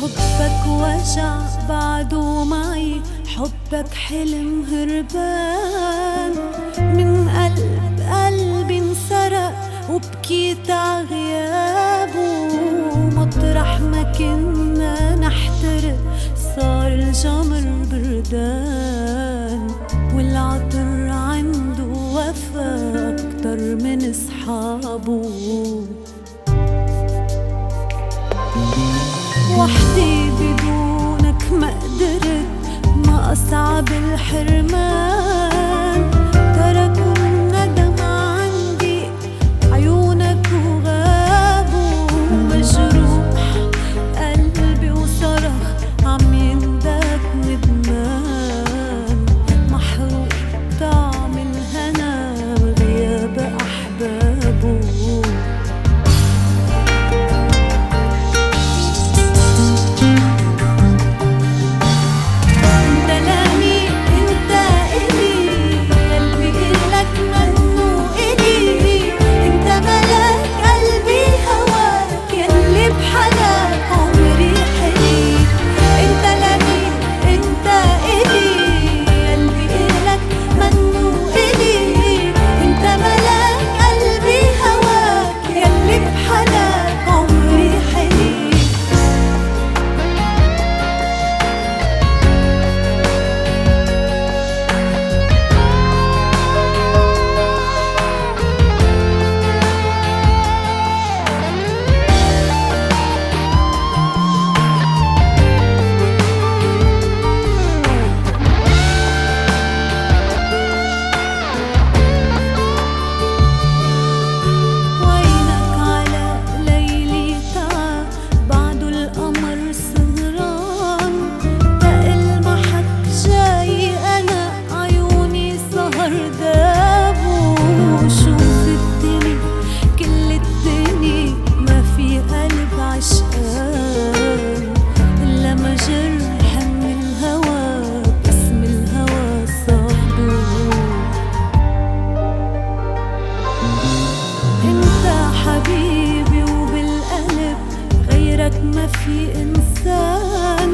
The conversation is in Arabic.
حبك وجع بعده معي حبك حلم هربان. من قلب قلبي انسرق وبكيت عغيان وحدي بدونك ما قدرت ما أصعب الحرمان. كل الدنيا ما في قلب عشقان. إلا مجرح من الهوى باسم الهوى صاحبه. أنت حبيبي وبالقلب غيرك ما في إنسان.